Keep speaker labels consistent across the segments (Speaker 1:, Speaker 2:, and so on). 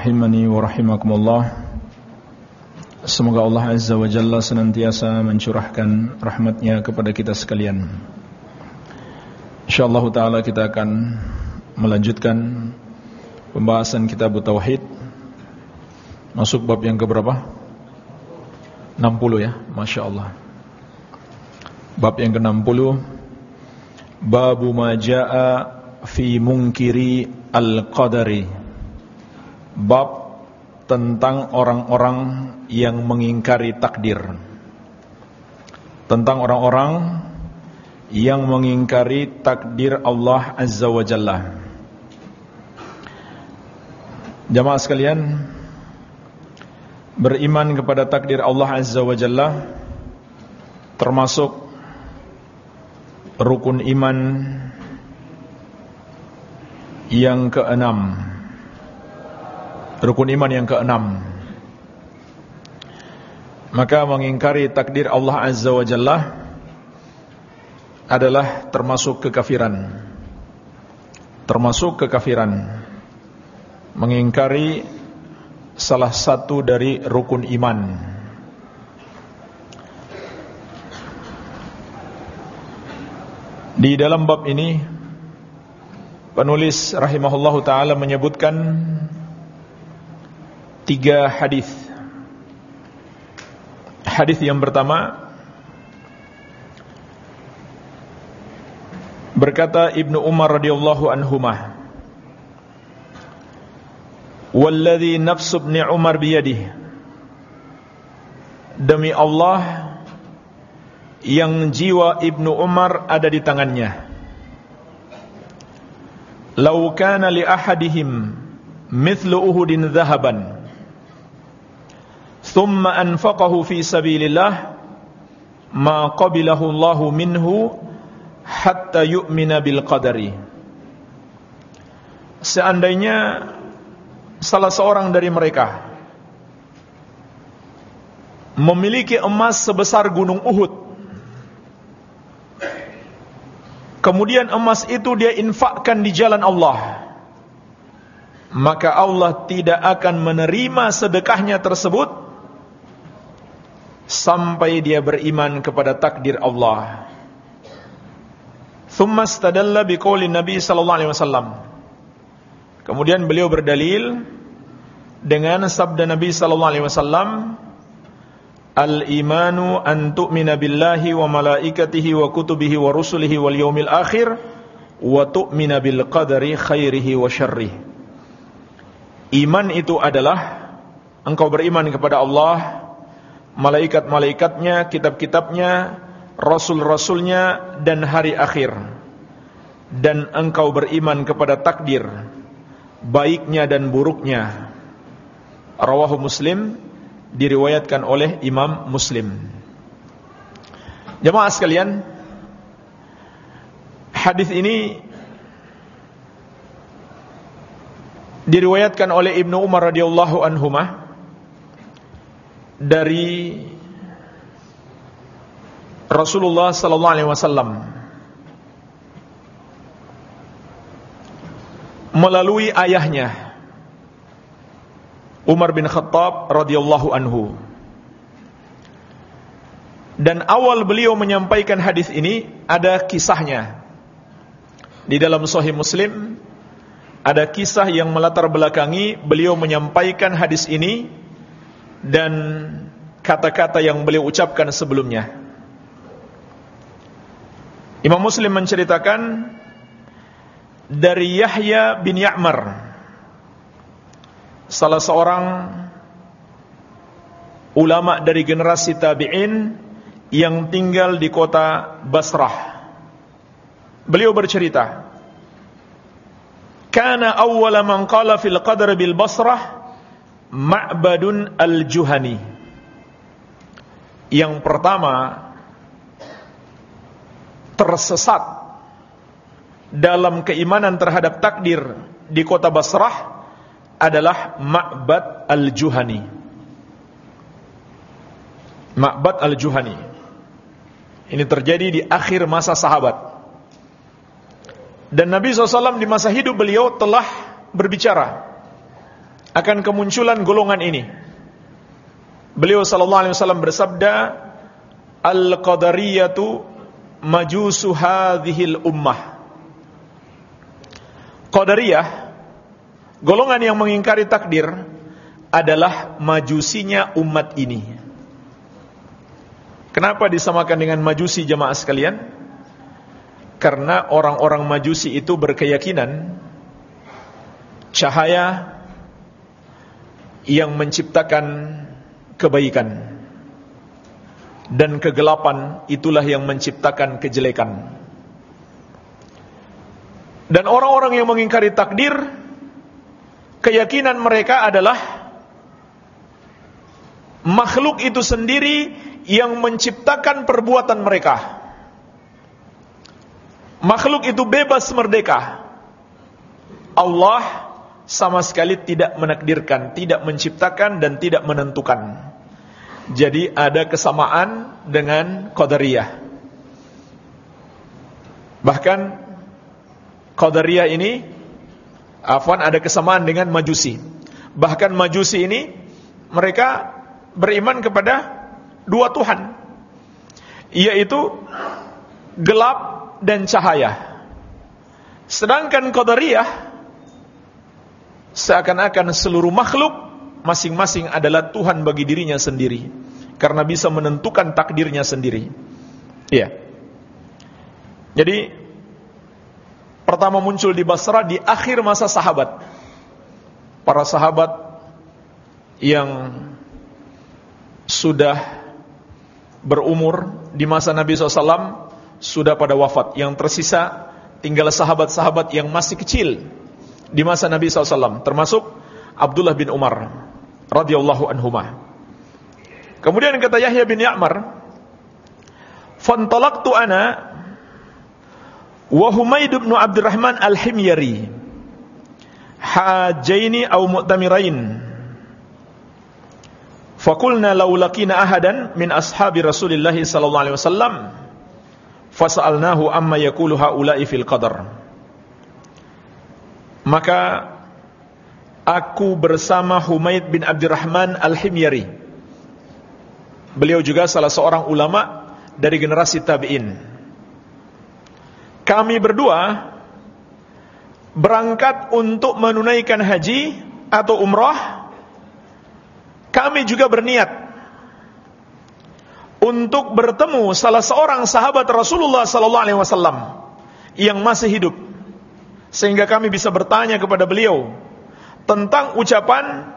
Speaker 1: Rahimani wa rahimakumullah. Semoga Allah Azza wa Jalla senantiasa mencurahkan rahmatnya kepada kita sekalian. InsyaAllah ta'ala kita akan melanjutkan Pembahasan kitab Tauhid. Masuk bab yang keberapa? 60 ya, Masya Allah. Bab yang ke-60 Babu maja'a fi munkiri al-qadari Bab tentang orang-orang yang mengingkari takdir. Tentang orang-orang yang mengingkari takdir Allah Azza wa Jalla. Jamaah sekalian Beriman kepada takdir Allah Azza wa Jalla Termasuk Rukun iman Yang keenam Rukun iman yang keenam. Maka mengingkari takdir Allah Azza wa Jalla Adalah termasuk kekafiran. Termasuk kekafiran. Mengingkari Salah satu dari rukun iman. Di dalam bab ini Penulis rahimahullahu ta'ala menyebutkan tiga hadis. Hadis yang pertama berkata Ibnu Umar radhiyallahu anhumah Walladhi nafsu ibn Umar biyadihi. Demi Allah yang jiwa Ibnu Umar ada di tangannya. Lau kana li ahadihim mithlu Uhudin dhahaban thumma anfaqahu fi sabilillah ma qabilahu Allahu minhu hatta yu'mina bil qadari. Seandainya salah seorang dari mereka memiliki emas sebesar gunung Uhud kemudian emas itu dia infakkan di jalan Allah maka Allah tidak akan menerima sedekahnya tersebut sampai dia beriman kepada takdir Allah. Thumma istadalla biqouli Nabi sallallahu alaihi wasallam. Kemudian beliau berdalil dengan sabda Nabi sallallahu alaihi wasallam, "Al-imanu an tu'mina billahi wa malaikatihi wa kutubihi wa rusulihi wal yaumil akhir wa tu'mina bil qadari khairihi wa syarrihi." Iman itu adalah engkau beriman kepada Allah malaikat-malaikatnya, kitab-kitabnya, rasul-rasulnya dan hari akhir. Dan engkau beriman kepada takdir baiknya dan buruknya. Rawahu Muslim diriwayatkan oleh Imam Muslim. Jemaah sekalian, hadis ini diriwayatkan oleh Ibnu Umar radhiyallahu anhumah dari Rasulullah sallallahu alaihi wasallam. Melalui ayahnya Umar bin Khattab radhiyallahu anhu. Dan awal beliau menyampaikan hadis ini ada kisahnya. Di dalam sahih Muslim ada kisah yang melatar belakangi beliau menyampaikan hadis ini dan kata-kata yang beliau ucapkan sebelumnya. Imam Muslim menceritakan dari Yahya bin Ya'mar salah seorang ulama dari generasi tabi'in yang tinggal di kota Basrah. Beliau bercerita, "Kana awwala man qala fil qadar bil Basrah Ma'badun al-Juhani. Yang pertama tersesat dalam keimanan terhadap takdir di kota Basrah adalah Ma'bad al-Juhani. Ma'bad al-Juhani. Ini terjadi di akhir masa sahabat. Dan Nabi SAW di masa hidup beliau telah berbicara akan kemunculan golongan ini. Beliau sallallahu alaihi wasallam bersabda, "Al-qadariyatu majusu hadhil ummah." Qadariyah golongan yang mengingkari takdir adalah majusinya umat ini. Kenapa disamakan dengan majusi jemaah sekalian? Karena orang-orang majusi itu berkeyakinan cahaya yang menciptakan kebaikan dan kegelapan itulah yang menciptakan kejelekan. Dan orang-orang yang mengingkari takdir keyakinan mereka adalah makhluk itu sendiri yang menciptakan perbuatan mereka. Makhluk itu bebas merdeka. Allah sama sekali tidak menakdirkan, tidak menciptakan dan tidak menentukan. Jadi ada kesamaan dengan Qadariyah. Bahkan Qadariyah ini afwan ada kesamaan dengan Majusi. Bahkan Majusi ini mereka beriman kepada dua Tuhan. Yaitu gelap dan cahaya. Sedangkan Qadariyah seakan-akan seluruh makhluk masing-masing adalah Tuhan bagi dirinya sendiri karena bisa menentukan takdirnya sendiri. Iya. Jadi pertama muncul di Basra di akhir masa sahabat. Para sahabat yang sudah berumur di masa Nabi SAW sudah pada wafat. Yang tersisa tinggal sahabat-sahabat yang masih kecil di masa Nabi SAW termasuk Abdullah bin Umar radhiyallahu anhuma. Kemudian kata Yahya bin Ya'mar, "Fantalaqtu ana wa Humaid bin Abdurrahman al-Himyari hajaini aw mu'tamirain." Fakulna law ahadan min ashabi Rasulillah sallallahu alaihi wasallam fasa'alnahu amma yaqulu haula'i fil qadar maka aku bersama Humaid bin Abdurrahman Al-Himyari. Beliau juga salah seorang ulama dari generasi tabi'in. Kami berdua berangkat untuk menunaikan haji atau umrah. Kami juga berniat untuk bertemu salah seorang sahabat Rasulullah sallallahu alaihi wasallam yang masih hidup sehingga kami bisa bertanya kepada beliau tentang ucapan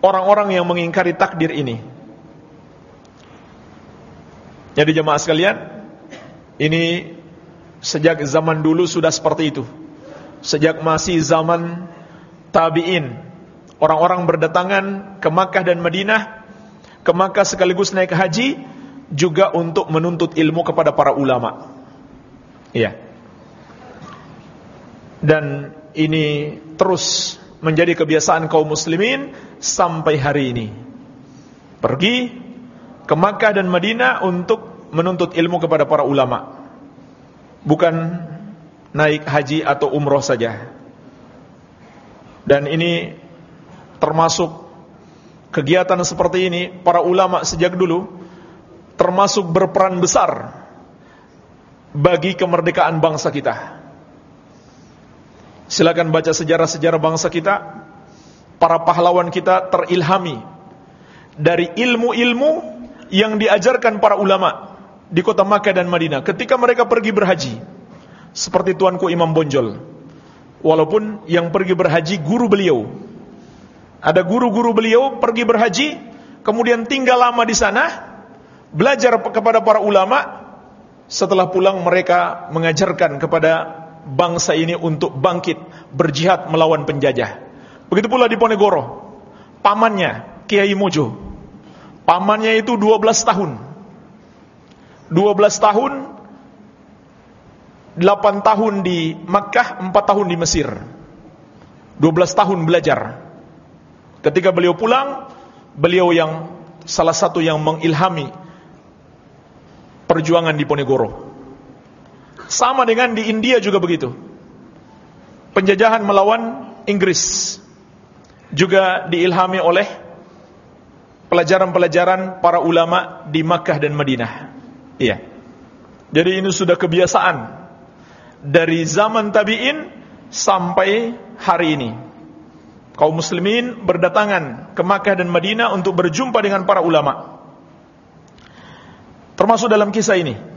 Speaker 1: orang-orang yang mengingkari takdir ini. Jadi jemaah sekalian, ini sejak zaman dulu sudah seperti itu. Sejak masih zaman tabi'in, orang-orang berdatangan ke Makkah dan Madinah, ke Makkah sekaligus naik haji juga untuk menuntut ilmu kepada para ulama. Iya dan ini terus menjadi kebiasaan kaum muslimin sampai hari ini. Pergi ke Makkah dan Madinah untuk menuntut ilmu kepada para ulama. Bukan naik haji atau umroh saja. Dan ini termasuk kegiatan seperti ini para ulama sejak dulu termasuk berperan besar bagi kemerdekaan bangsa kita. Silakan baca sejarah-sejarah bangsa kita. Para pahlawan kita terilhami dari ilmu-ilmu yang diajarkan para ulama di kota Makkah dan Madinah ketika mereka pergi berhaji. Seperti tuanku Imam Bonjol. Walaupun yang pergi berhaji guru beliau. Ada guru-guru beliau pergi berhaji, kemudian tinggal lama di sana, belajar kepada para ulama. Setelah pulang mereka mengajarkan kepada bangsa ini untuk bangkit berjihad melawan penjajah. Begitu pula di Ponegoro. pamannya Kiai Mojo. Pamannya itu 12 tahun. 12 tahun 8 tahun di Makkah, 4 tahun di Mesir. 12 tahun belajar. Ketika beliau pulang, beliau yang salah satu yang mengilhami perjuangan di Ponegoro. Sama dengan di India juga begitu. Penjajahan melawan Inggris juga diilhami oleh pelajaran-pelajaran para ulama di Makkah dan Madinah. Iya. Jadi ini sudah kebiasaan dari zaman tabi'in sampai hari ini. Kaum muslimin berdatangan ke Makkah dan Madinah untuk berjumpa dengan para ulama. Termasuk dalam kisah ini.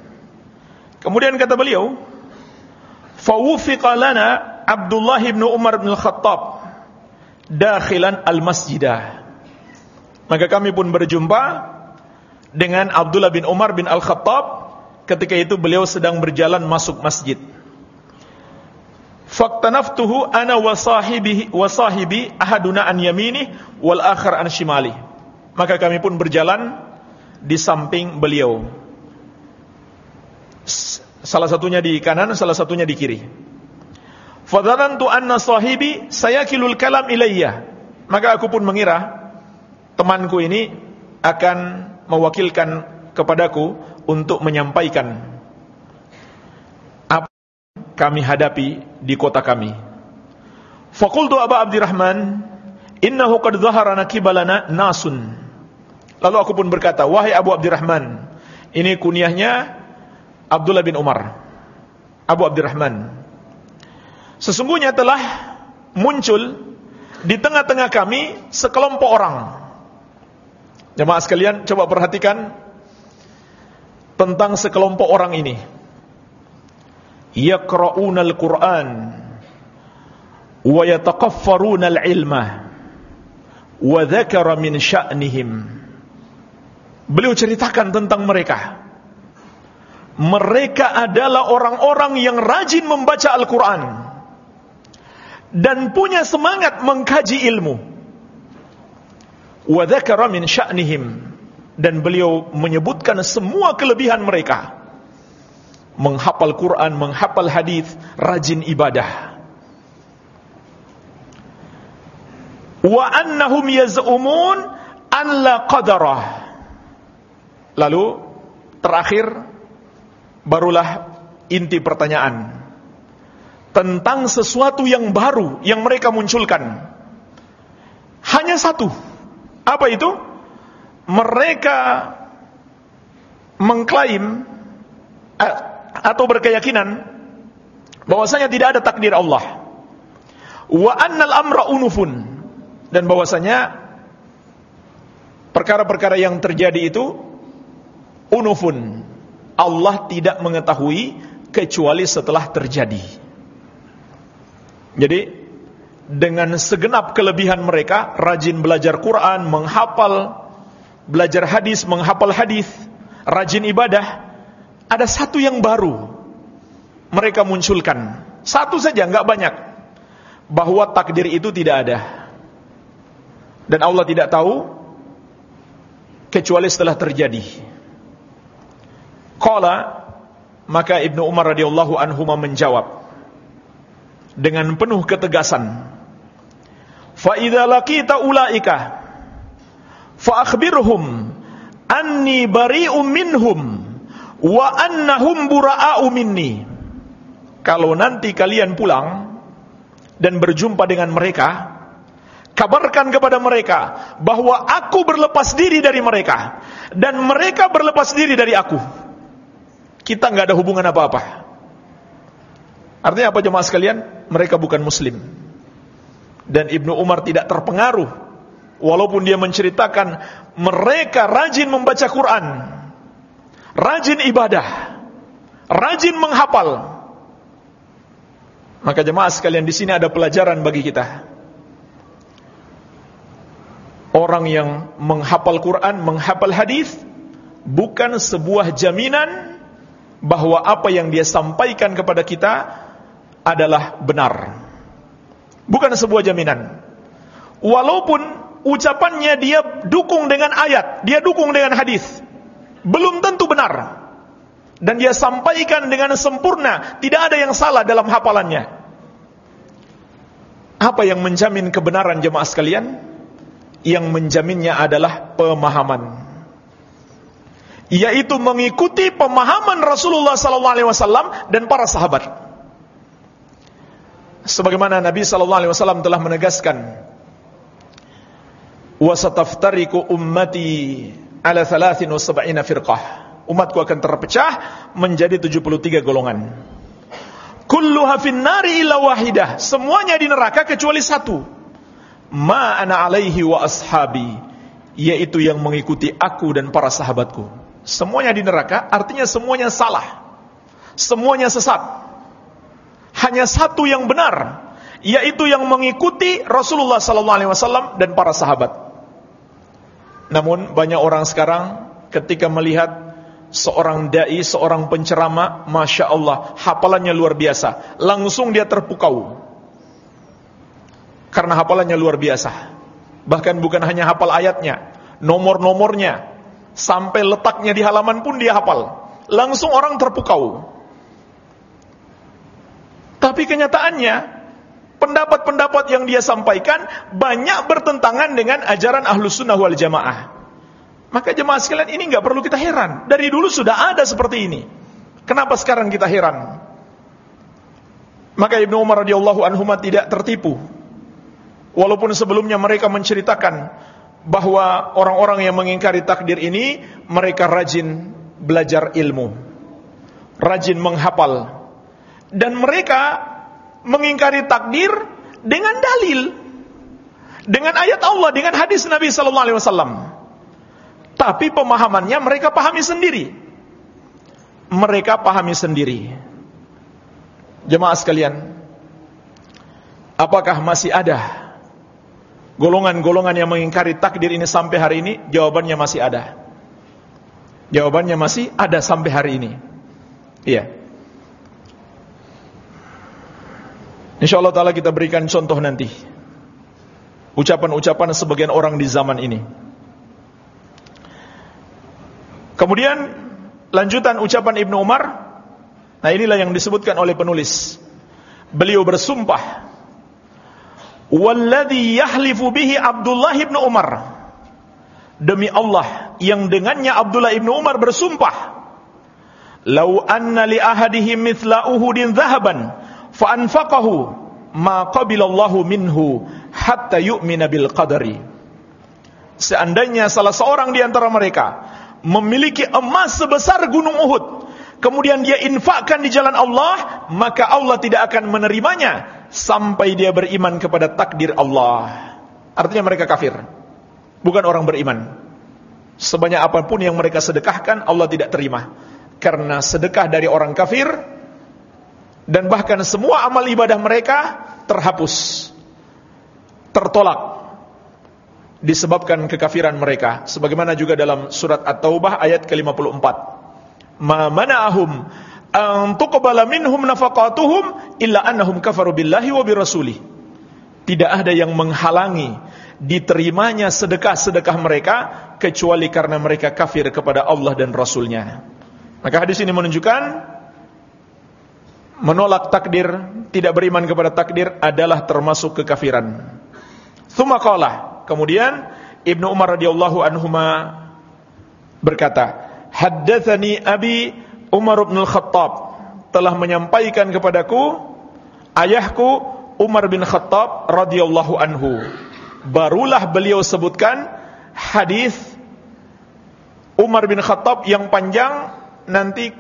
Speaker 1: Kemudian kata beliau, "Fawufiqa lana Abdullah bin Umar bin Khattab dakhilan al-masjidah." Maka kami pun berjumpa dengan Abdullah bin Umar bin Al-Khattab ketika itu beliau sedang berjalan masuk masjid. Faktanaftuhu ana wa sahibi wa sahibi ahaduna an yamini wal akhar an shimali. Maka kami pun berjalan di samping beliau. Salah satunya di kanan, salah satunya di kiri. Fadhanantu anna sahibi sayakilul kalam ilayya. Maka aku pun mengira temanku ini akan mewakilkan kepadaku untuk menyampaikan kami hadapi di kota kami. Fakultu Aba Abdurrahman, innahu qad dhahara nakibalana nasun. Lalu aku pun berkata, wahai Abu Abdurrahman, ini kunyahnya Abdullah bin Umar. Abu Abdurrahman. Sesungguhnya telah muncul di tengah-tengah kami sekelompok orang. Jemaah sekalian, coba perhatikan tentang sekelompok orang ini yaqra'una al-Qur'an wa yataqaffaruna al-ilma wa dzakara min sya'nihim Beliau ceritakan tentang mereka mereka adalah orang-orang yang rajin membaca Al-Quran dan punya semangat mengkaji ilmu. Wadakara min sya'nihim dan beliau menyebutkan semua kelebihan mereka menghafal Quran, menghafal hadis, rajin ibadah. Wa annahum yaz'umun an la qadarah. Lalu terakhir barulah inti pertanyaan tentang sesuatu yang baru yang mereka munculkan. Hanya satu. Apa itu? Mereka mengklaim eh, atau berkeyakinan bahwasanya tidak ada takdir Allah. Wa annal amra unufun dan bahwasanya perkara-perkara yang terjadi itu unufun. Allah tidak mengetahui kecuali setelah terjadi. Jadi dengan segenap kelebihan mereka, rajin belajar Quran, menghafal, belajar hadis, menghafal hadis, rajin ibadah, ada satu yang baru mereka munculkan. Satu saja, nggak banyak. Bahwa takdir itu tidak ada. Dan Allah tidak tahu kecuali setelah terjadi. Qala maka Ibnu Umar radhiyallahu anhu menjawab dengan penuh ketegasan. Fa idza laqita ulaika fa akhbirhum anni bari'um minhum wa annahum bura'a'u minni. Kalau nanti kalian pulang dan berjumpa dengan mereka, kabarkan kepada mereka bahwa aku berlepas diri dari mereka dan mereka berlepas diri dari aku. Kita nggak ada hubungan apa-apa. Artinya apa jemaah sekalian? Mereka bukan muslim. Dan Ibnu Umar tidak terpengaruh walaupun dia menceritakan mereka rajin membaca Quran rajin ibadah, rajin menghafal. Maka jemaah sekalian di sini ada pelajaran bagi kita. Orang yang menghafal Quran, menghafal hadis bukan sebuah jaminan bahwa apa yang dia sampaikan kepada kita adalah benar. Bukan sebuah jaminan. Walaupun ucapannya dia dukung dengan ayat, dia dukung dengan hadis. Belum tentu benar. Dan dia sampaikan dengan sempurna, tidak ada yang salah dalam hafalannya. Apa yang menjamin kebenaran jemaah sekalian? Yang menjaminnya adalah pemahaman. Yaitu mengikuti pemahaman Rasulullah sallallahu alaihi wasallam dan para sahabat. Sebagaimana Nabi sallallahu alaihi wasallam telah menegaskan, "Wasataftariqu ummati ala 73 firqah." Umatku akan terpecah menjadi 73 golongan. Kulluha finnari illa wahidah. Semuanya di neraka kecuali satu. Ma ana alaihi wa ashabi. Yaitu yang mengikuti aku dan para sahabatku. Semuanya di neraka artinya semuanya salah. Semuanya sesat. Hanya satu yang benar, yaitu yang mengikuti Rasulullah sallallahu alaihi wasallam dan para sahabat. Namun banyak orang sekarang ketika melihat seorang dai, seorang penceramah, masya Allah, hafalannya luar biasa. Langsung dia terpukau. Karena hafalannya luar biasa. Bahkan bukan hanya hafal ayatnya, nomor-nomornya, sampai letaknya di halaman pun dia hafal. Langsung orang terpukau. Tapi kenyataannya, pendapat-pendapat yang dia sampaikan banyak bertentangan dengan ajaran ahlus sunnah wal jamaah. Maka jemaah sekalian ini nggak perlu kita heran. Dari dulu sudah ada seperti ini. Kenapa sekarang kita heran? Maka Ibnu Umar radhiyallahu anhu tidak tertipu. Walaupun sebelumnya mereka menceritakan bahwa orang-orang yang mengingkari takdir ini mereka rajin belajar ilmu. Rajin menghafal. Dan mereka mengingkari takdir dengan dalil. Dengan ayat Allah, dengan hadis Nabi sallallahu alaihi wasallam. Tapi pemahamannya mereka pahami sendiri. Mereka pahami sendiri. Jemaah sekalian, apakah masih ada golongan-golongan yang mengingkari takdir ini sampai hari ini? Jawabannya masih ada. Jawabannya masih ada sampai hari ini. Iya. Insya Allah Ta'ala kita berikan contoh nanti Ucapan-ucapan sebagian orang di zaman ini Kemudian Lanjutan ucapan Ibnu Umar Nah inilah yang disebutkan oleh penulis Beliau bersumpah Walladhi yahlifu bihi Abdullah ibnu Umar. Demi Allah Yang dengannya Abdullah ibnu Umar bersumpah Lau anna li ahadihim mithla uhudin zahaban fa anfaqahu ma qabilallahu minhu hatta yu'mina bil qadari. Seandainya salah seorang di antara mereka memiliki emas sebesar gunung Uhud kemudian dia infakkan di jalan Allah maka Allah tidak akan menerimanya sampai dia beriman kepada takdir Allah. Artinya mereka kafir. Bukan orang beriman. Sebanyak apa pun yang mereka sedekahkan Allah tidak terima. Karena sedekah dari orang kafir dan bahkan semua amal ibadah mereka terhapus tertolak disebabkan kekafiran mereka. Sebagaimana juga dalam surat At-Taubah ayat ke-54 ma mana'ahum an tuqbala minhum nafaqatuhum illa annahum kafaru billahi wa birasuli tidak ada yang menghalangi diterimanya sedekah-sedekah mereka kecuali karena mereka kafir kepada Allah dan Rasulnya maka hadis ini menunjukkan menolak takdir, tidak beriman kepada takdir adalah termasuk kekafiran. Tsumma kemudian Ibnu Umar radhiyallahu anhuma berkata, "Haddatsani Abi Umar bin Khattab telah menyampaikan kepadaku ayahku Umar bin Khattab radhiyallahu anhu." Barulah beliau sebutkan hadis Umar bin Khattab yang panjang nanti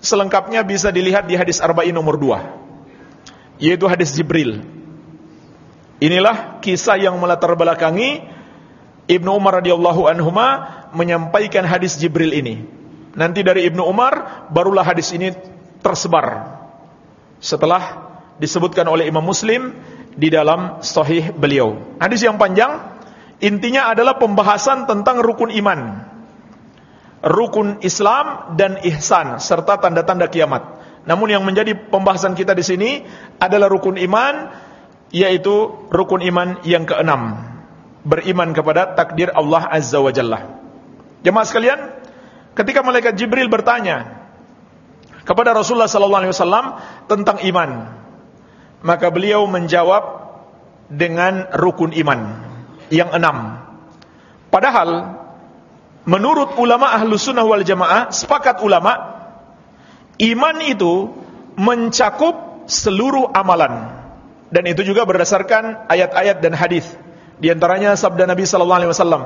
Speaker 1: Selengkapnya bisa dilihat di hadis Arba'in nomor 2 Yaitu hadis Jibril Inilah kisah yang melatar belakangi Ibnu Umar radhiyallahu anhuma menyampaikan hadis Jibril ini. Nanti dari Ibnu Umar barulah hadis ini tersebar. Setelah disebutkan oleh Imam Muslim di dalam sahih beliau. Hadis yang panjang intinya adalah pembahasan tentang rukun iman rukun Islam dan ihsan serta tanda-tanda kiamat. Namun yang menjadi pembahasan kita di sini adalah rukun iman yaitu rukun iman yang keenam. Beriman kepada takdir Allah Azza wa Jalla. Jemaah sekalian, ketika malaikat Jibril bertanya kepada Rasulullah sallallahu alaihi wasallam tentang iman, maka beliau menjawab dengan rukun iman yang enam. Padahal menurut ulama ahlu sunnah wal jamaah, sepakat ulama, iman itu mencakup seluruh amalan. Dan itu juga berdasarkan ayat-ayat dan hadis. Di antaranya sabda Nabi sallallahu alaihi wasallam,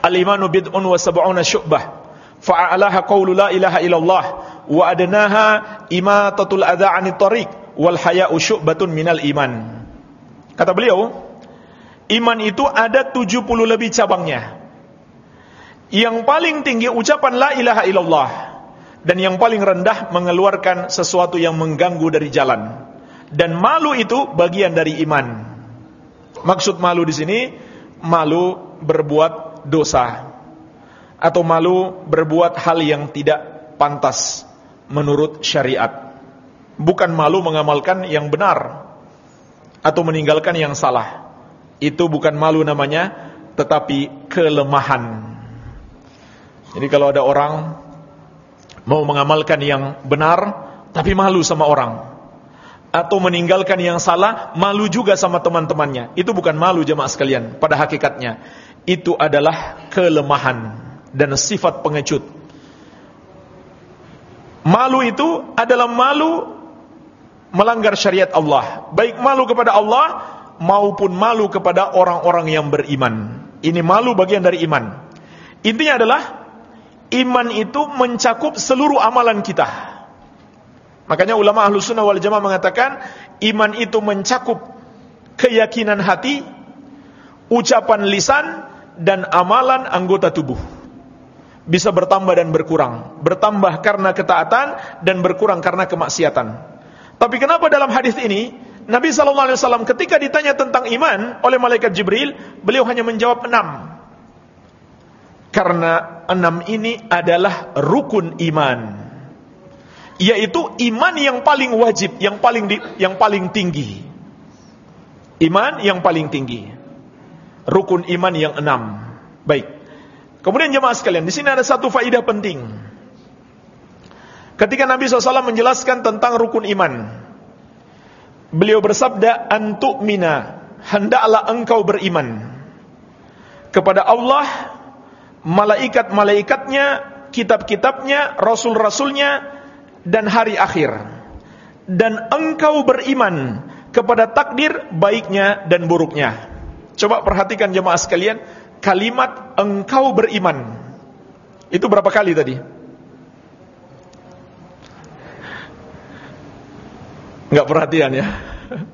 Speaker 1: Al-imanu bid'un wa sab'una syu'bah. Fa'alaha qawlu la ilaha illallah wa adnaha imatatul adha 'anit tariq wal haya'u syu'batun minal iman. Kata beliau, iman itu ada 70 lebih cabangnya. Yang paling tinggi ucapan la ilaha illallah dan yang paling rendah mengeluarkan sesuatu yang mengganggu dari jalan. Dan malu itu bagian dari iman. Maksud malu di sini malu berbuat dosa atau malu berbuat hal yang tidak pantas menurut syariat. Bukan malu mengamalkan yang benar atau meninggalkan yang salah. Itu bukan malu namanya, tetapi kelemahan. Jadi kalau ada orang mau mengamalkan yang benar tapi malu sama orang atau meninggalkan yang salah, malu juga sama teman-temannya. Itu bukan malu jemaah sekalian, pada hakikatnya itu adalah kelemahan dan sifat pengecut. Malu itu adalah malu melanggar syariat Allah, baik malu kepada Allah maupun malu kepada orang-orang yang beriman. Ini malu bagian dari iman. Intinya adalah iman itu mencakup seluruh amalan kita. Makanya ulama ahlu sunnah wal jamaah mengatakan iman itu mencakup keyakinan hati, ucapan lisan, dan amalan anggota tubuh. Bisa bertambah dan berkurang. Bertambah karena ketaatan dan berkurang karena kemaksiatan. Tapi kenapa dalam hadis ini Nabi SAW ketika ditanya tentang iman oleh malaikat Jibril, beliau hanya menjawab enam. Karena enam ini adalah rukun iman yaitu iman yang paling wajib, yang paling di, yang paling tinggi. Iman yang paling tinggi. Rukun iman yang enam. Baik. Kemudian jemaah sekalian, di sini ada satu faidah penting. Ketika Nabi SAW menjelaskan tentang rukun iman, beliau bersabda, "Antuk mina, hendaklah engkau beriman kepada Allah, malaikat-malaikatnya, kitab-kitabnya, rasul-rasulnya, dan hari akhir dan engkau beriman kepada takdir baiknya dan buruknya. Coba perhatikan jemaah sekalian, kalimat engkau beriman. Itu berapa kali tadi? Enggak perhatian ya.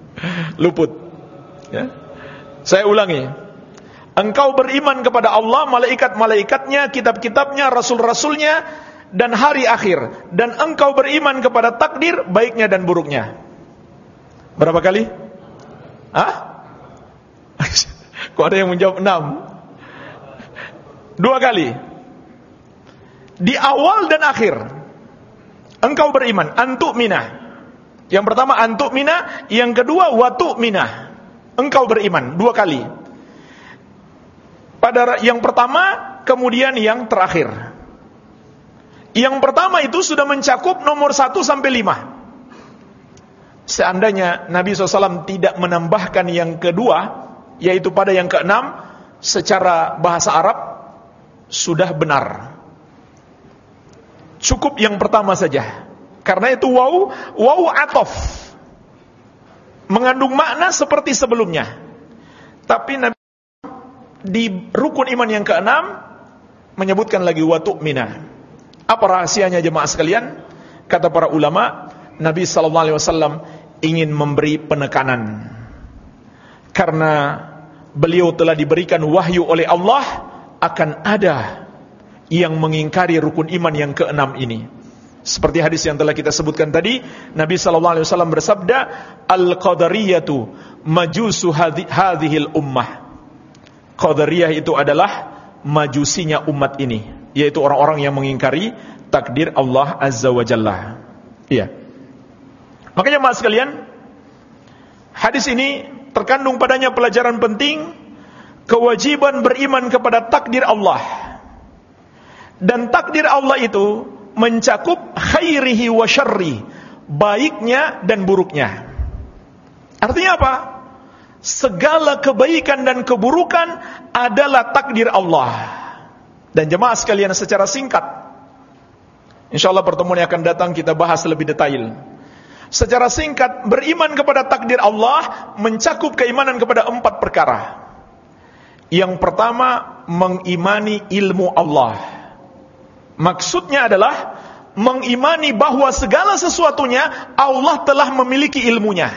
Speaker 1: Luput. Ya. Saya ulangi. Engkau beriman kepada Allah, malaikat-malaikatnya, kitab-kitabnya, rasul-rasulnya, dan hari akhir dan engkau beriman kepada takdir baiknya dan buruknya. Berapa kali? Ah? Kok ada yang menjawab enam? Dua kali. Di awal dan akhir. Engkau beriman. Antuk mina. Yang pertama antuk mina. Yang kedua watu mina. Engkau beriman. Dua kali. Pada yang pertama, kemudian yang terakhir. Yang pertama itu sudah mencakup nomor 1 sampai 5. Seandainya Nabi SAW tidak menambahkan yang kedua, yaitu pada yang keenam, secara bahasa Arab, sudah benar. Cukup yang pertama saja. Karena itu waw, waw atof. Mengandung makna seperti sebelumnya. Tapi Nabi di rukun iman yang keenam, menyebutkan lagi watu minah apa rahasianya jemaah sekalian? Kata para ulama, Nabi sallallahu alaihi wasallam ingin memberi penekanan. Karena beliau telah diberikan wahyu oleh Allah akan ada yang mengingkari rukun iman yang keenam ini. Seperti hadis yang telah kita sebutkan tadi, Nabi sallallahu alaihi wasallam bersabda, "Al-qadariyatu majusu hadhil ummah." Qadariyah itu adalah majusinya umat ini yaitu orang-orang yang mengingkari takdir Allah Azza wa Jalla. Iya. Makanya mas sekalian, hadis ini terkandung padanya pelajaran penting kewajiban beriman kepada takdir Allah. Dan takdir Allah itu mencakup khairihi wa syarri, baiknya dan buruknya. Artinya apa? Segala kebaikan dan keburukan adalah takdir Allah. Dan jemaah sekalian secara singkat, insyaallah pertemuan yang akan datang kita bahas lebih detail. Secara singkat, beriman kepada takdir Allah mencakup keimanan kepada empat perkara. Yang pertama, mengimani ilmu Allah. Maksudnya adalah mengimani bahwa segala sesuatunya Allah telah memiliki ilmunya.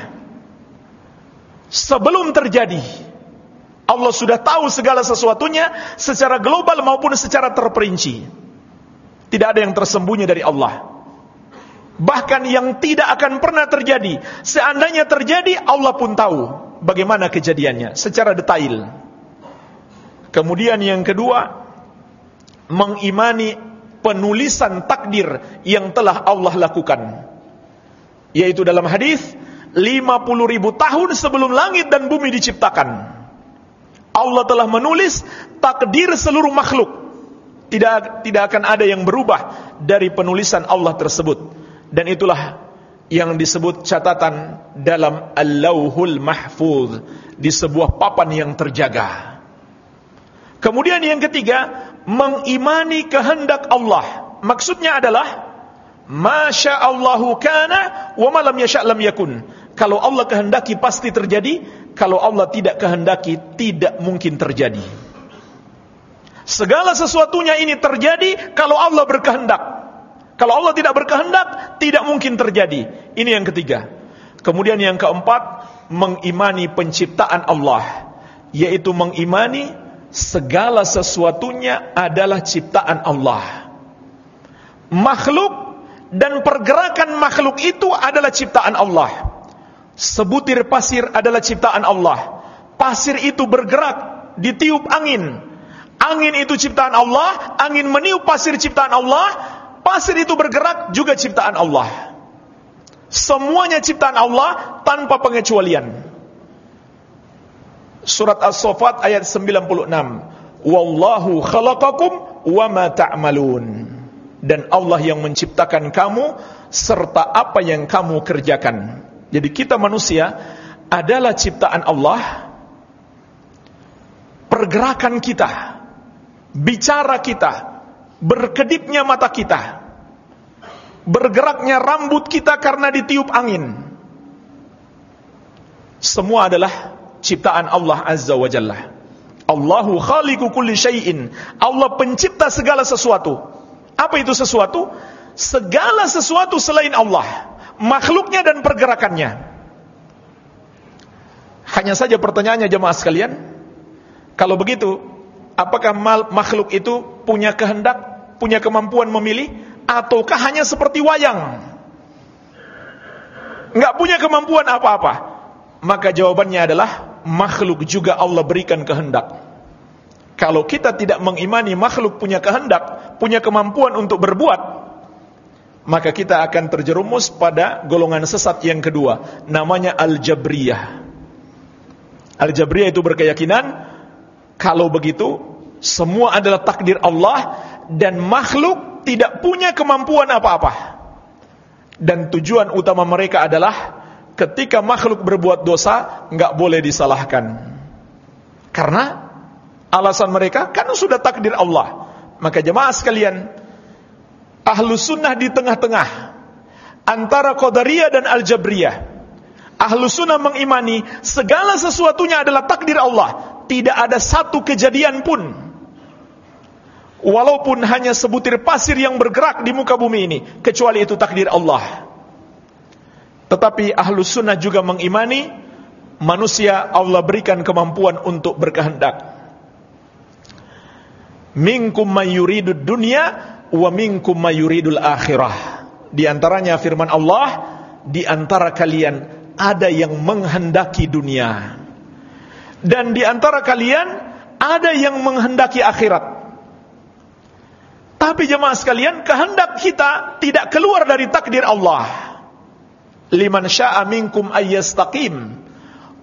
Speaker 1: Sebelum terjadi, Allah sudah tahu segala sesuatunya secara global maupun secara terperinci. Tidak ada yang tersembunyi dari Allah. Bahkan yang tidak akan pernah terjadi, seandainya terjadi, Allah pun tahu bagaimana kejadiannya secara detail. Kemudian yang kedua, mengimani penulisan takdir yang telah Allah lakukan. Yaitu dalam hadis 50 ribu tahun sebelum langit dan bumi diciptakan. Allah telah menulis takdir seluruh makhluk. Tidak tidak akan ada yang berubah dari penulisan Allah tersebut. Dan itulah yang disebut catatan dalam Al-Lauhul Mahfuz di sebuah papan yang terjaga. Kemudian yang ketiga, mengimani kehendak Allah. Maksudnya adalah Masya Allahu kana wa malam yasha lam yakun. Kalau Allah kehendaki pasti terjadi, kalau Allah tidak kehendaki tidak mungkin terjadi. Segala sesuatunya ini terjadi kalau Allah berkehendak. Kalau Allah tidak berkehendak, tidak mungkin terjadi. Ini yang ketiga. Kemudian yang keempat, mengimani penciptaan Allah, yaitu mengimani segala sesuatunya adalah ciptaan Allah. Makhluk dan pergerakan makhluk itu adalah ciptaan Allah. Sebutir pasir adalah ciptaan Allah. Pasir itu bergerak, ditiup angin. Angin itu ciptaan Allah, angin meniup pasir ciptaan Allah, pasir itu bergerak juga ciptaan Allah. Semuanya ciptaan Allah tanpa pengecualian. Surat As-Saffat ayat 96. Wallahu khalaqakum wa ma ta'malun. Dan Allah yang menciptakan kamu serta apa yang kamu kerjakan. Jadi kita manusia adalah ciptaan Allah. Pergerakan kita, bicara kita, berkedipnya mata kita, bergeraknya rambut kita karena ditiup angin. Semua adalah ciptaan Allah Azza wa Jalla. Allahu khaliqu kulli syai'in. Allah pencipta segala sesuatu. Apa itu sesuatu? Segala sesuatu selain Allah. Makhluknya dan pergerakannya. Hanya saja pertanyaannya jemaah sekalian. Kalau begitu, apakah makhluk itu punya kehendak, punya kemampuan memilih, ataukah hanya seperti wayang? Enggak punya kemampuan apa-apa. Maka jawabannya adalah makhluk juga Allah berikan kehendak. Kalau kita tidak mengimani makhluk punya kehendak, punya kemampuan untuk berbuat, maka kita akan terjerumus pada golongan sesat yang kedua, namanya Al-Jabriyah. Al-Jabriyah itu berkeyakinan, kalau begitu, semua adalah takdir Allah, dan makhluk tidak punya kemampuan apa-apa. Dan tujuan utama mereka adalah ketika makhluk berbuat dosa nggak boleh disalahkan. Karena alasan mereka kan sudah takdir Allah. Maka jemaah sekalian, ahlu sunnah di tengah-tengah antara Qadariyah dan Al-Jabriyah. Ahlu sunnah mengimani segala sesuatunya adalah takdir Allah. Tidak ada satu kejadian pun walaupun hanya sebutir pasir yang bergerak di muka bumi ini kecuali itu takdir Allah. Tetapi ahlu sunnah juga mengimani manusia Allah berikan kemampuan untuk berkehendak. Minkum mayuridud dunya wa minkum mayuridul akhirah. Di antaranya firman Allah, di antara kalian ada yang menghendaki dunia. Dan di antara kalian ada yang menghendaki akhirat. Tapi jemaah sekalian, kehendak kita tidak keluar dari takdir Allah liman syaa minkum ayyastaqim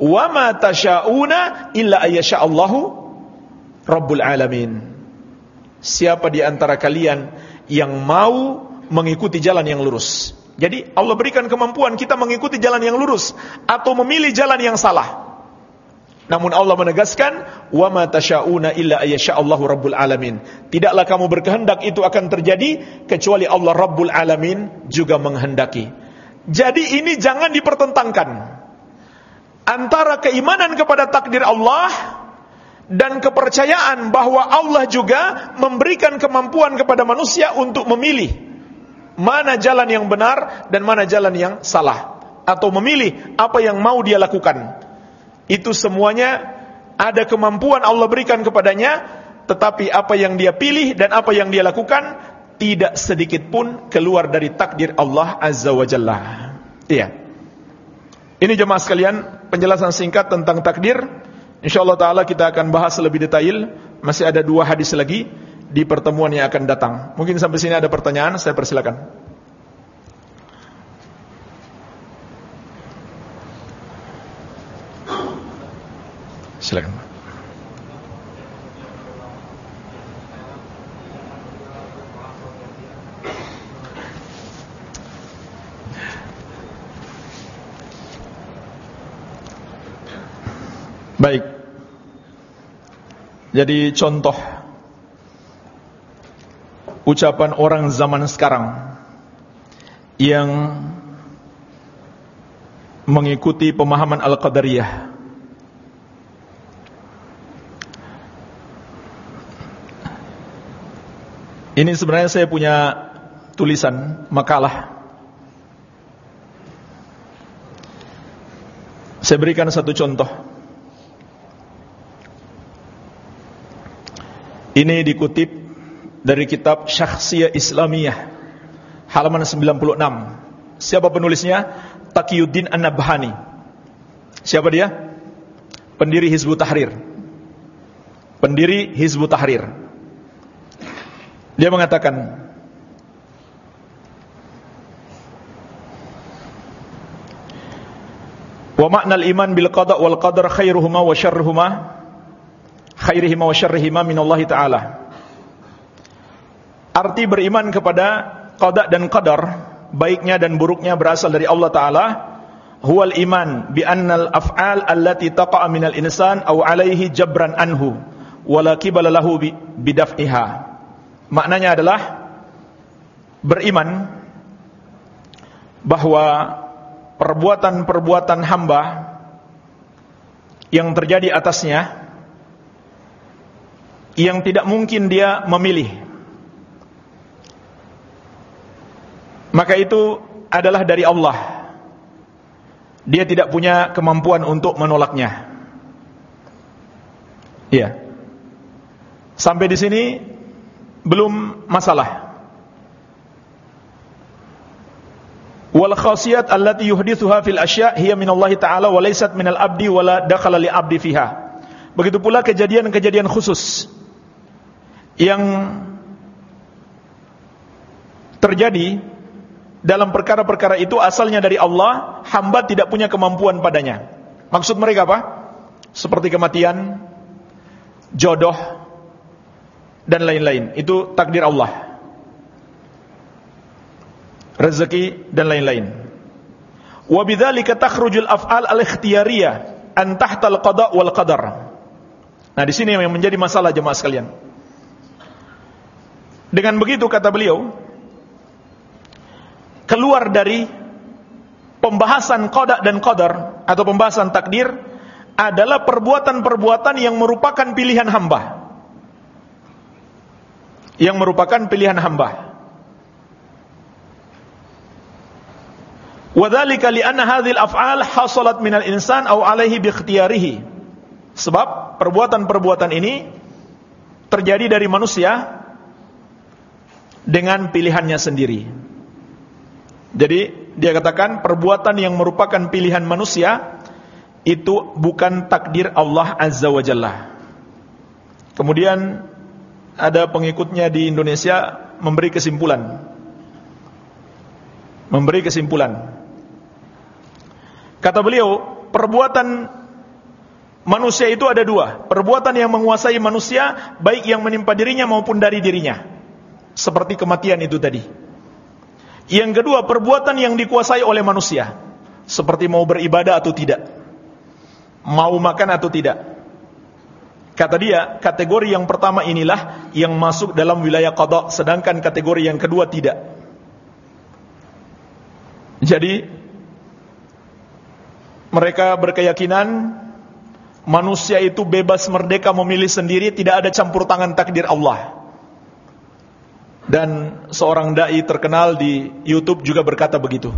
Speaker 1: wa ma tasyauna illa ayyasha Allahu Rabbul Alamin. Siapa di antara kalian yang mau mengikuti jalan yang lurus? Jadi Allah berikan kemampuan kita mengikuti jalan yang lurus atau memilih jalan yang salah. Namun Allah menegaskan, "Wa ma tasyauna illa ayyasha'allahu rabbul alamin." Tidaklah kamu berkehendak itu akan terjadi kecuali Allah Rabbul Alamin juga menghendaki. Jadi ini jangan dipertentangkan antara keimanan kepada takdir Allah dan kepercayaan bahwa Allah juga memberikan kemampuan kepada manusia untuk memilih mana jalan yang benar dan mana jalan yang salah atau memilih apa yang mau dia lakukan. Itu semuanya ada kemampuan Allah berikan kepadanya, tetapi apa yang dia pilih dan apa yang dia lakukan tidak sedikit pun keluar dari takdir Allah Azza wa Jalla. Iya. Ini jemaah sekalian, penjelasan singkat tentang takdir. Insyaallah taala kita akan bahas lebih detail. Masih ada dua hadis lagi di pertemuan yang akan datang. Mungkin sampai sini ada pertanyaan, saya persilakan. Silakan. Baik. Jadi contoh ucapan orang zaman sekarang yang mengikuti pemahaman Al-Qadariyah. Ini sebenarnya saya punya tulisan makalah. Saya berikan satu contoh. Ini dikutip dari kitab Syakhsiyah Islamiyah halaman 96. Siapa penulisnya? Taqiyuddin An-Nabhani. Siapa dia? Pendiri Hizbut Tahrir. Pendiri Hizbut Tahrir. Dia mengatakan Wa ma'nal iman bil qada' wal qadar khairuhuma wa syarruhuma khairihima wa syarrihima minallahi ta'ala. Arti beriman kepada qada dan qadar, baiknya dan buruknya berasal dari Allah taala. Huwal iman bi annal af'al allati taqa'a minal insan aw 'alaihi jabran anhu wala qibala lahu bidaf'iha. Maknanya adalah beriman bahwa perbuatan-perbuatan hamba yang terjadi atasnya yang tidak mungkin dia memilih maka itu adalah dari Allah. Dia tidak punya kemampuan untuk menolaknya. Iya. Sampai di sini belum masalah. Wal khasiyat allati yuhdithuha fil asya' hiya min Allah taala wa laysat min al abdi wala dakhala li abdi fiha. Begitu pula kejadian-kejadian khusus yang terjadi dalam perkara-perkara itu asalnya dari Allah, hamba tidak punya kemampuan padanya. Maksud mereka apa? Seperti kematian, jodoh, dan lain-lain. Itu takdir Allah. Rezeki dan lain-lain. Wa bidzalika takhrujul af'al al-ikhtiyariyah an al-qada' wal qadar. Nah, di sini yang menjadi masalah jemaah sekalian. Dengan begitu kata beliau, keluar dari pembahasan qada dan qadar atau pembahasan takdir adalah perbuatan-perbuatan yang merupakan pilihan hamba. Yang merupakan pilihan hamba. Wadhalika li'anna hadhil af'al hasalat minal insan aw alaihi bi Sebab perbuatan-perbuatan ini terjadi dari manusia dengan pilihannya sendiri. Jadi dia katakan perbuatan yang merupakan pilihan manusia itu bukan takdir Allah Azza wa Jalla. Kemudian ada pengikutnya di Indonesia memberi kesimpulan. Memberi kesimpulan. Kata beliau, perbuatan Manusia itu ada dua, perbuatan yang menguasai manusia, baik yang menimpa dirinya maupun dari dirinya. Seperti kematian itu tadi. Yang kedua, perbuatan yang dikuasai oleh manusia. Seperti mau beribadah atau tidak. Mau makan atau tidak. Kata dia, kategori yang pertama inilah yang masuk dalam wilayah qadha, sedangkan kategori yang kedua tidak. Jadi mereka berkeyakinan manusia itu bebas merdeka memilih sendiri, tidak ada campur tangan takdir Allah. Dan seorang dai terkenal di YouTube juga berkata begitu.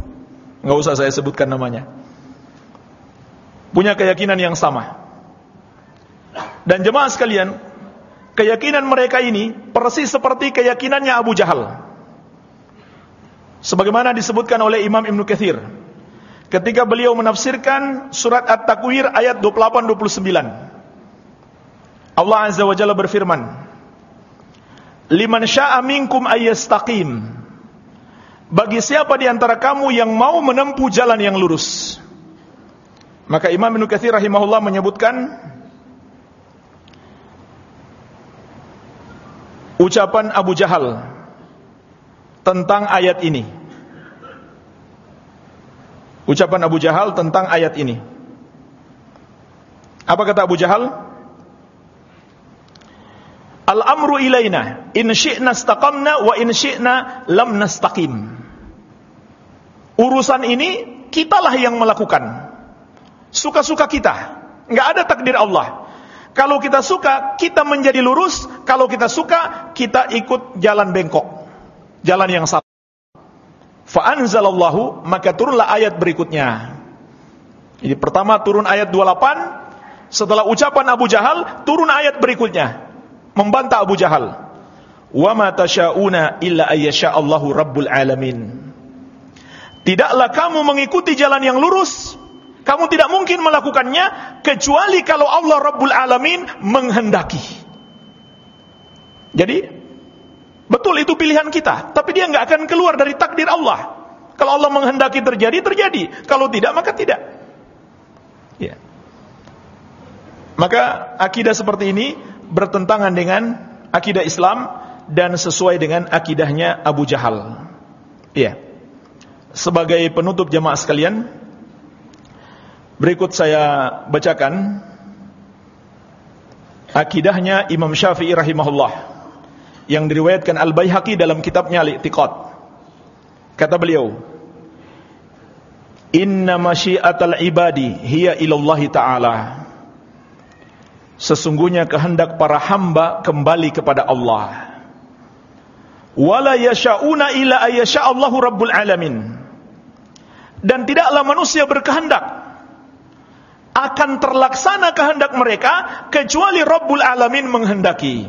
Speaker 1: Enggak usah saya sebutkan namanya. Punya keyakinan yang sama. Dan jemaah sekalian, keyakinan mereka ini persis seperti keyakinannya Abu Jahal. Sebagaimana disebutkan oleh Imam Ibn Kathir ketika beliau menafsirkan surat At-Takwir ayat 28 29. Allah Azza wa Jalla berfirman, "Liman syaa'a minkum ayyastaqim." Bagi siapa di antara kamu yang mau menempuh jalan yang lurus. Maka Imam Ibnu Katsir rahimahullah menyebutkan ucapan Abu Jahal tentang ayat ini. Ucapan Abu Jahal tentang ayat ini. Apa kata Abu Jahal? Al-amru ilaina in syi'na istaqamna wa in syi'na lam nastaqim. Urusan ini kitalah yang melakukan. Suka-suka kita. Enggak ada takdir Allah. Kalau kita suka, kita menjadi lurus. Kalau kita suka, kita ikut jalan bengkok. Jalan yang salah. Fa'anzalallahu maka turunlah ayat berikutnya. Jadi pertama turun ayat 28, setelah ucapan Abu Jahal turun ayat berikutnya membantah Abu Jahal. Wa ma tasyauna illa ayyasha Allahu rabbul alamin. Tidaklah kamu mengikuti jalan yang lurus, kamu tidak mungkin melakukannya kecuali kalau Allah Rabbul Alamin menghendaki. Jadi Betul itu pilihan kita, tapi dia nggak akan keluar dari takdir Allah. Kalau Allah menghendaki terjadi, terjadi. Kalau tidak, maka tidak. Ya. Maka akidah seperti ini bertentangan dengan akidah Islam dan sesuai dengan akidahnya Abu Jahal. Iya. Sebagai penutup jamaah sekalian, berikut saya bacakan akidahnya Imam Syafi'i rahimahullah yang diriwayatkan Al-Baihaqi dalam kitabnya Al-I'tiqad. Kata beliau, "Inna masyiatal ibadi hiya ilallahi ta'ala." Sesungguhnya kehendak para hamba kembali kepada Allah. Wala yasha'una ila ayyasha'allahu rabbul alamin. Dan tidaklah manusia berkehendak akan terlaksana kehendak mereka kecuali Rabbul Alamin menghendaki.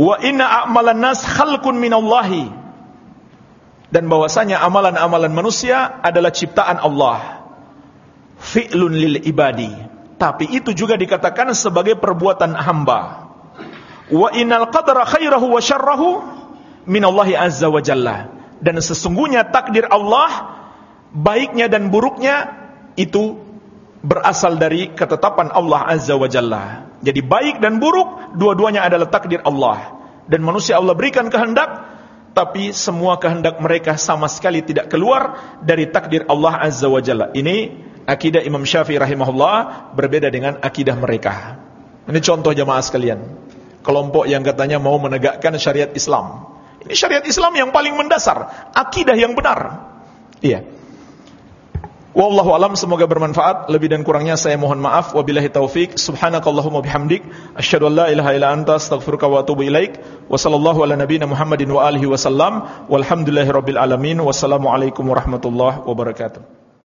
Speaker 1: Wa inna a'malan nas khalqun minallahi. Dan bahwasanya amalan-amalan manusia adalah ciptaan Allah. Fi'lun lil ibadi. Tapi itu juga dikatakan sebagai perbuatan hamba. Wa innal qadra khairahu wa syarrahu minallahi azza wa jalla. Dan sesungguhnya takdir Allah baiknya dan buruknya itu berasal dari ketetapan Allah azza wa jalla. Jadi baik dan buruk dua-duanya adalah takdir Allah. Dan manusia Allah berikan kehendak tapi semua kehendak mereka sama sekali tidak keluar dari takdir Allah Azza wa Jalla. Ini akidah Imam Syafi'i rahimahullah berbeda dengan akidah mereka. Ini contoh jamaah sekalian. Kelompok yang katanya mau menegakkan syariat Islam. Ini syariat Islam yang paling mendasar, akidah yang benar. Iya. Wallahu semoga bermanfaat. Lebih dan kurangnya saya mohon maaf. Wabillahi taufik. Subhanakallahumma bihamdik. Asyhadu an la ilaha illa anta astaghfiruka wa atubu ilaik. Wa sallallahu ala nabiyyina Muhammadin wa alihi wasallam. Walhamdulillahirabbil alamin. Wassalamualaikum warahmatullahi wabarakatuh.